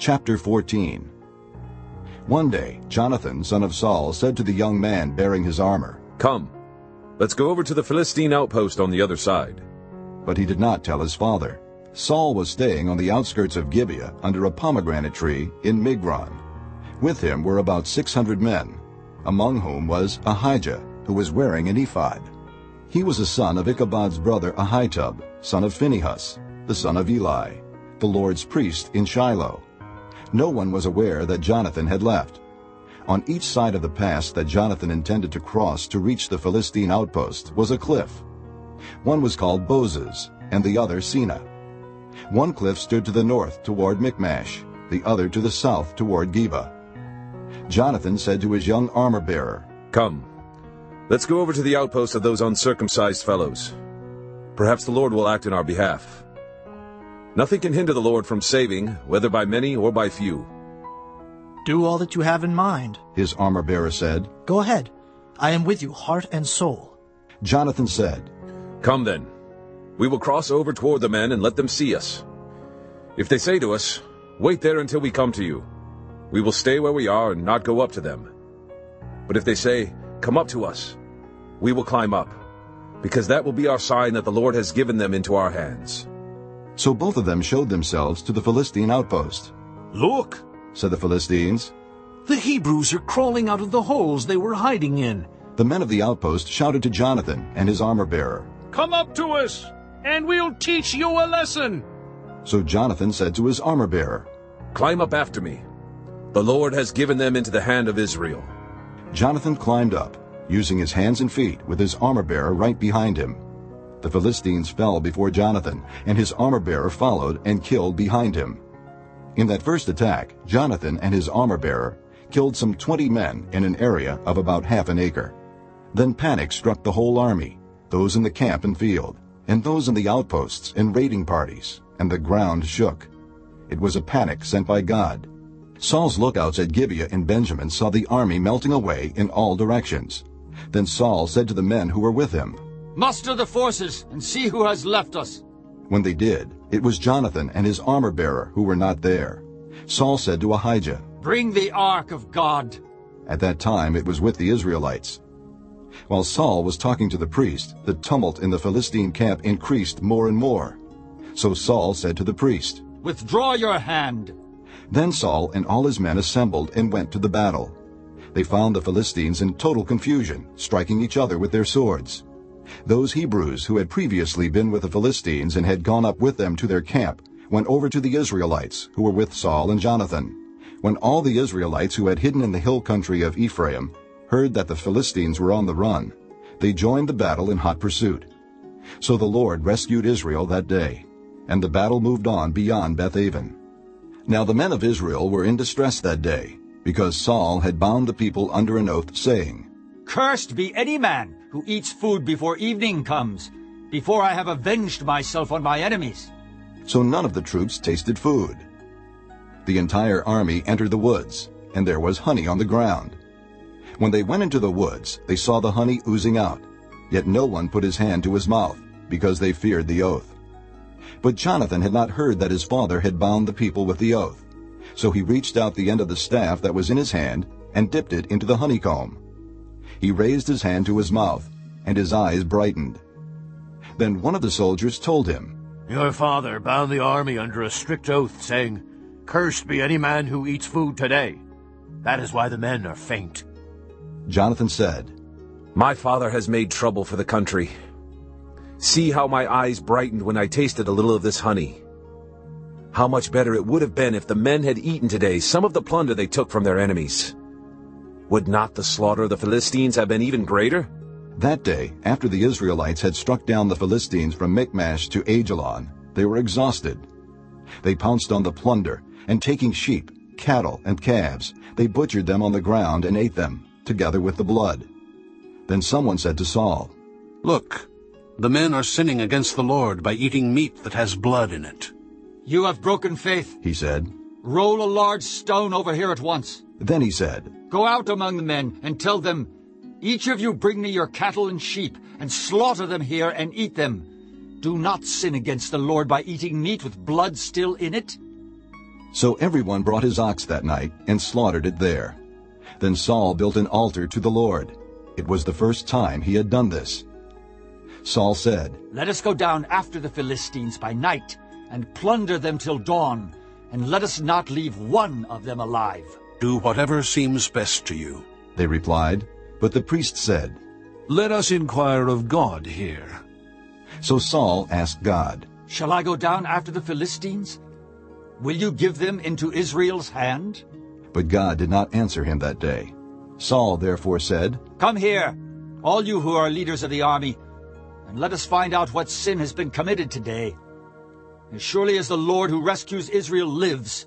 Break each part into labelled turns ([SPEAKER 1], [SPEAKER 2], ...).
[SPEAKER 1] Chapter 14 One day Jonathan, son of Saul, said to the young man bearing his armor,
[SPEAKER 2] Come, let's go over to the Philistine outpost on the other side.
[SPEAKER 1] But he did not tell his father. Saul was staying on the outskirts of Gibeah under a pomegranate tree in Migron. With him were about 600 men, among whom was Ahijah, who was wearing an ephod. He was a son of Ichabod's brother Ahitub, son of Phinehas, the son of Eli, the Lord's priest in Shiloh. No one was aware that Jonathan had left. On each side of the pass that Jonathan intended to cross to reach the Philistine outpost was a cliff. One was called Bozez, and the other Seneh. One cliff stood to the north toward Michmash, the other to the south toward Geba. Jonathan said to his young armor-bearer,
[SPEAKER 2] Come, let's go over to the outpost of those uncircumcised fellows. Perhaps the Lord will act in our behalf. Nothing can hinder the Lord from saving, whether by many or by few.
[SPEAKER 3] Do all that you have in mind.
[SPEAKER 1] His armor-bearer said.
[SPEAKER 3] Go ahead. I am with you, heart and soul.
[SPEAKER 1] Jonathan said,
[SPEAKER 2] Come then. We will cross over toward the men and let them see us. If they say to us, Wait there until we come to you, we will stay where we are and not go up to them. But if they say, Come up to us, we will climb up, because that will be our sign that the Lord has given them into our hands.
[SPEAKER 1] So both of them showed themselves to the Philistine outpost.
[SPEAKER 4] Look,
[SPEAKER 1] said the Philistines.
[SPEAKER 4] The Hebrews are crawling out of the holes they were hiding in.
[SPEAKER 1] The men of the outpost shouted to Jonathan and his armor-bearer,
[SPEAKER 5] Come up to us, and we'll teach you a lesson.
[SPEAKER 1] So Jonathan said to his armor-bearer,
[SPEAKER 2] Climb up after me. The Lord has given them into the hand of Israel.
[SPEAKER 1] Jonathan climbed up, using his hands and feet, with his armor-bearer right behind him. The Philistines fell before Jonathan, and his armor-bearer followed and killed behind him. In that first attack, Jonathan and his armor-bearer killed some 20 men in an area of about half an acre. Then panic struck the whole army, those in the camp and field, and those in the outposts and raiding parties, and the ground shook. It was a panic sent by God. Saul's lookouts at Gibeah in Benjamin saw the army melting away in all directions. Then Saul said to the men who were with him,
[SPEAKER 6] Muster the forces and see who has left us.
[SPEAKER 1] When they did, it was Jonathan and his armor-bearer who were not there. Saul said to Ahijah,
[SPEAKER 6] Bring the ark of God.
[SPEAKER 1] At that time it was with the Israelites. While Saul was talking to the priest, the tumult in the Philistine camp increased more and more. So Saul said to the priest,
[SPEAKER 6] Withdraw your hand.
[SPEAKER 1] Then Saul and all his men assembled and went to the battle. They found the Philistines in total confusion, striking each other with their swords. Those Hebrews who had previously been with the Philistines and had gone up with them to their camp went over to the Israelites who were with Saul and Jonathan. When all the Israelites who had hidden in the hill country of Ephraim heard that the Philistines were on the run, they joined the battle in hot pursuit. So the Lord rescued Israel that day, and the battle moved on beyond Bethaven. Now the men of Israel were in distress that day, because Saul had bound the people under an oath, saying,
[SPEAKER 6] Cursed be any man who eats food before evening comes, before I have avenged myself on my enemies.
[SPEAKER 1] So none of the troops tasted food. The entire army entered the woods, and there was honey on the ground. When they went into the woods, they saw the honey oozing out, yet no one put his hand to his mouth, because they feared the oath. But Jonathan had not heard that his father had bound the people with the oath. So he reached out the end of the staff that was in his hand and dipped it into the honeycomb. He raised his hand to his mouth, and his eyes brightened. Then one of the soldiers told him,
[SPEAKER 7] Your father bound the army under a strict oath, saying, Cursed be any man who eats food today. That is why the men are faint.
[SPEAKER 1] Jonathan said,
[SPEAKER 2] My father has made trouble for the country. See how my eyes brightened when I tasted a little of this honey. How much better it would have been if the men had eaten today some of the plunder they took from their enemies. Would not the slaughter of the Philistines have been even greater?
[SPEAKER 1] That day, after the Israelites had struck down the Philistines from Michmash to Aijalon, they were exhausted. They pounced on the plunder, and taking sheep, cattle, and calves, they butchered them on the ground and ate them, together with the blood. Then someone said to Saul,
[SPEAKER 8] Look, the men are sinning against the Lord by eating meat that has blood in it.
[SPEAKER 6] You have broken faith,
[SPEAKER 1] he said.
[SPEAKER 6] Roll a large stone over here at once.
[SPEAKER 1] Then he said,
[SPEAKER 6] Go out among the men and tell them, Each of you bring me your cattle and sheep, and slaughter them here and eat them. Do not sin against the Lord by eating meat with blood still in it.
[SPEAKER 1] So everyone brought his ox that night and slaughtered it there. Then Saul built an altar to the Lord. It was the first time he had done this. Saul said,
[SPEAKER 6] Let us go down after the Philistines by night and plunder them till dawn, and let us not leave one of them alive.
[SPEAKER 8] Do whatever seems best to you.
[SPEAKER 1] They replied, but the priest said,
[SPEAKER 4] Let us inquire of God here.
[SPEAKER 1] So Saul asked God,
[SPEAKER 6] Shall I go down after the Philistines? Will you give them into Israel's hand?
[SPEAKER 1] But God did not answer him that day. Saul therefore said,
[SPEAKER 6] Come here, all you who are leaders of the army, and let us find out what sin has been committed today. As surely as the Lord who rescues Israel lives,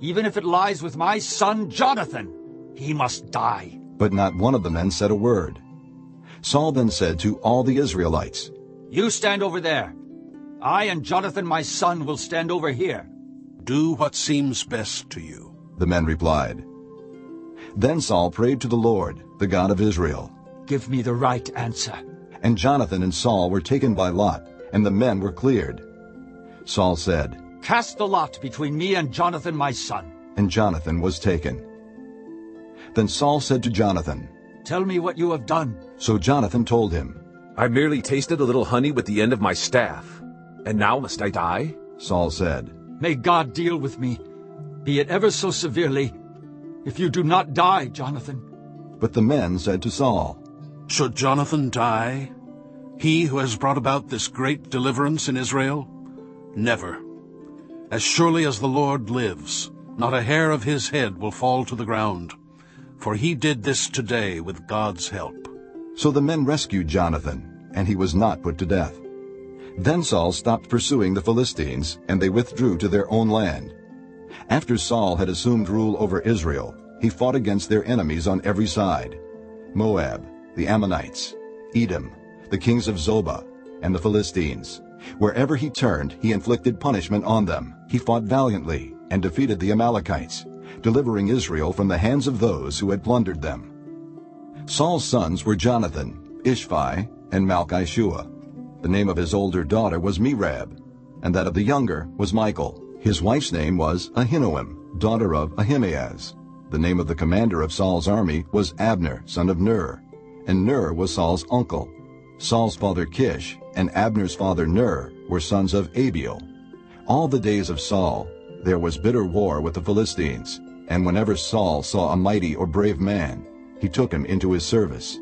[SPEAKER 6] even if it lies with my son Jonathan, he must die.
[SPEAKER 1] But not one of the men said a word. Saul then said to all the Israelites,
[SPEAKER 6] You stand over there. I and Jonathan my son will stand over here.
[SPEAKER 8] Do what seems best to you.
[SPEAKER 1] The men replied. Then Saul prayed to the Lord, the God of Israel.
[SPEAKER 6] Give me the right answer.
[SPEAKER 1] And Jonathan and Saul were taken by lot, and the men were cleared. Saul said,
[SPEAKER 6] Cast the lot between me and Jonathan my son.
[SPEAKER 1] And Jonathan was taken. Then Saul said to Jonathan,
[SPEAKER 6] Tell me what you have done.
[SPEAKER 1] So Jonathan told him.
[SPEAKER 2] I merely tasted a little honey with the end of my staff. And now must I die?
[SPEAKER 1] Saul said,
[SPEAKER 6] May God deal with me, be it ever so severely, if you do not die, Jonathan.
[SPEAKER 1] But the men said to Saul,
[SPEAKER 8] Should Jonathan die? He who has brought about this great deliverance in Israel? Never. As surely as the Lord lives, not a hair of his head will fall to the ground. For he did this today with God's help.
[SPEAKER 1] So the men rescued Jonathan, and he was not put to death. Then Saul stopped pursuing the Philistines, and they withdrew to their own land. After Saul had assumed rule over Israel, he fought against their enemies on every side, Moab, the Ammonites, Edom, the kings of Zobah, and the Philistines. Wherever he turned, he inflicted punishment on them. He fought valiantly and defeated the Amalekites, delivering Israel from the hands of those who had plundered them. Saul's sons were Jonathan, Ishvi, and Malchishua. The name of his older daughter was Merab, and that of the younger was Michal. His wife's name was Ahinoam, daughter of Ahimaaz. The name of the commander of Saul's army was Abner, son of Ner, and Ner was Saul's uncle. Saul's father Kish and Abner's father Ner were sons of Abiel. All the days of Saul there was bitter war with the Philistines, and whenever Saul saw a mighty or brave man, he took him into his service.